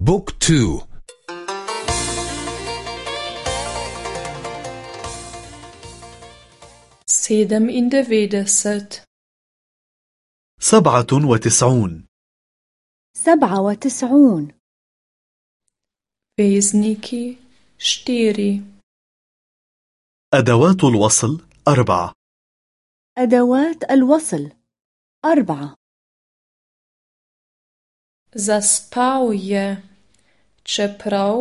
Book two. Sedemindevetdeset سبعة وتسعون. سبعة وتسعون. Vezniki štiri. أدوات الوصل أربعة. أدوات الوصل أربعة. Je, čeprav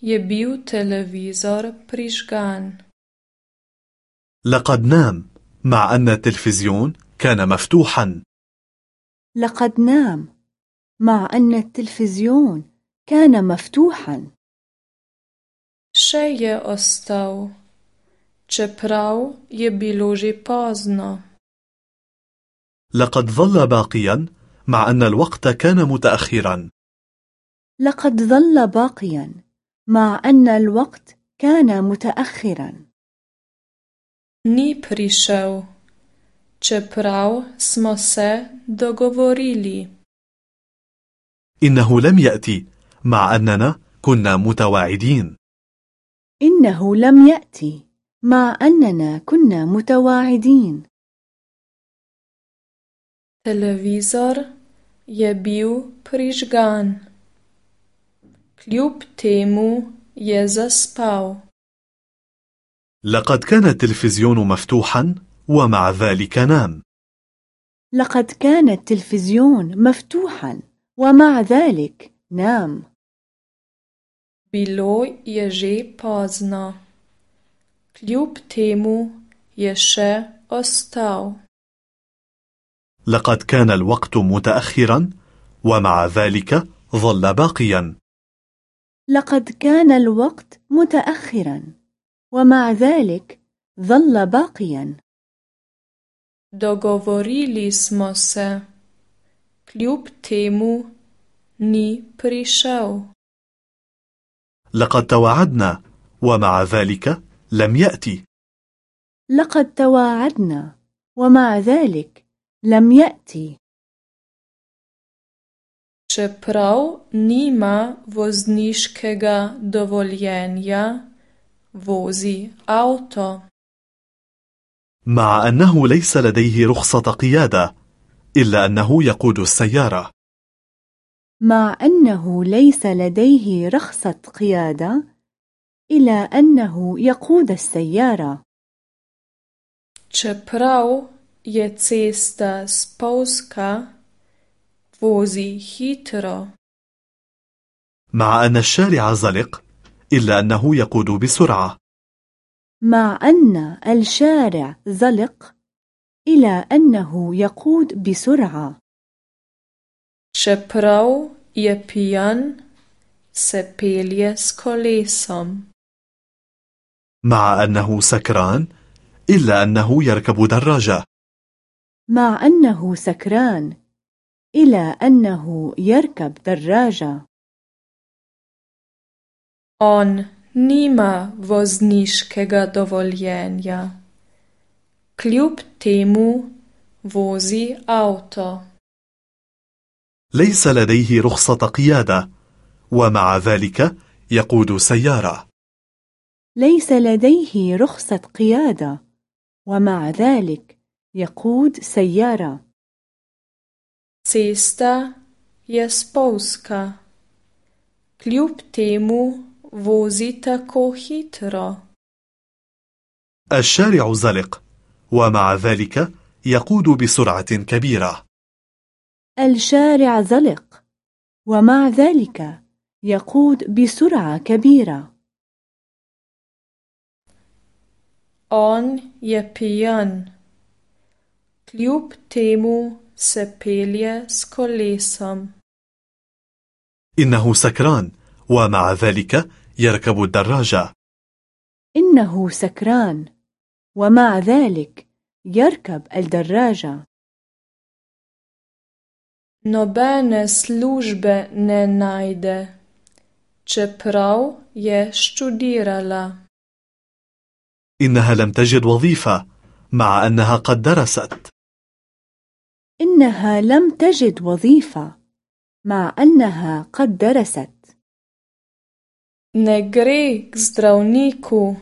je bil televizor prižgan. لقد نام مع أن التلفزيون كان مفتوحا لقد نام مع أن التلفزيون كان مفتوحا Še je ostal, čeprav je bilo že pozno. لقد ظل باقيا مع أن الوقت كان متأخرا لقد ظل باقيا مع أن الوقت كان متأخرا Ni prišel, čeprav smo se dogovorili. إنه لم يأتي مع أننا كنا متواعدين إنه لم يأتي مع أننا كنا متواعدين Televizor je bil prižgan. Kljub temu je zaspal. لقد كان التلفزيون مفتوحا ومع ذلك نام لقد كان التلفزيون مفتوحا ومع ذلك نام Bilo je že pozno. Kljub temu je še ostal. لقد كان الوقت متأخرا ومع ذلك ظل باقيا لقد كان الوقت متأخرا ومع ذلك ظل باقيا Dogovorili smo se. Kljub temu ni prišel. لقد تواعدنا ومع ذلك لم يأتي لقد تواعدنا ومع ذلك لم يأتي Čeprav nima vozniškega dovoljenja, vozi avto. مع أنه ليس لديه رخصة قيادة إلا أنه يقود السيارة مع أنه ليس لديه رخصة قيادة إلى أنه يقود السيارة Čeprav je cesta spolzka, vozi hitro. مع أن الشارع زلق إلا أنه يقود بسرعة مع أن الشارع زلق إلى أنه يقود بسرعة se pelje s kolesom. مع أنه سكران إلا أنه يركب دراجة مع أنه سكران إلى أنه يركب دراجة On nima vozniškega dovoljenja. Kljub temu vozi avto. ليس لديه رخصة قيادة ومع ذلك يقود سيارة ليس لديه رخصة قيادة ومع ذلك يقود سيارة Cesta je spolzka. Kljub temu vozi tako hitro. الشارع زلق ومع ذلك يقود بسرعة كبيرة الشارع زلق ومع ذلك يقود بسرعة كبيرة On je pijan. Kljub temu se pelje s kolesom. إنه سكران ومع ذلك يركب الدراجة إنه سكران ومع ذلك يركب الدراجة Nobene službe ne najde, čeprav je študirala. إنها لم تجد وظيفة مع أنها قد درست إنها لم تجد وظيفة مع أنها قد درست Ne gre k zdravniku,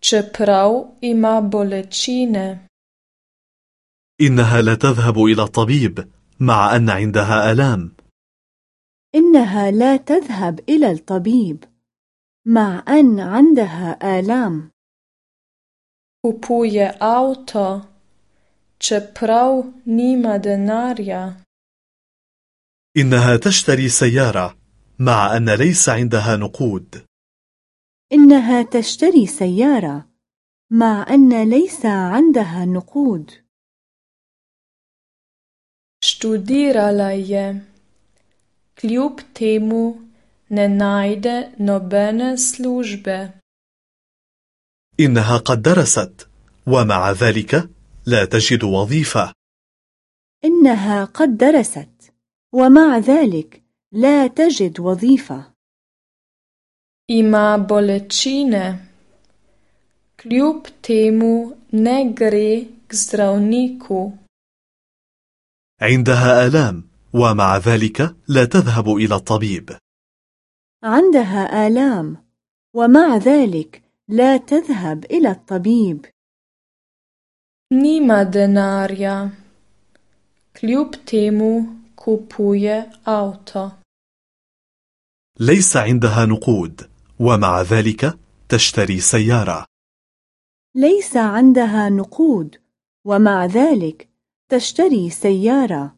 čeprav ima bolečine. إنها لا تذهب إلى الطبيب مع أن عندها آلام. إنها لا تذهب إلى الطبيب مع أن عندها آلام. Kupuje auto, čeprav nima denarja. إنها تشتري سيارة مع أن ليس عندها نقود. إنها تشتري سيارة مع أن ليس عندها نقود. Študirala je, kljub temu ne najde nobene službe. إنها قد درست ومع ذلك لا تجد وظيفة. إنها قد درست ومع ذلك لا تجد وظيفة. Ima bolečine, kljub temu ne gre k zdravniku. عندها آلام ومع ذلك لا تذهب إلى الطبيب عندها آلام ومع ذلك لا تذهب إلى الطبيب نيما دناريا كليوب تيمو كوبوية أوتو ليس عندها نقود ومع ذلك تشتري سيارة. ليس عندها نقود ومع ذلك تشتري سيارة.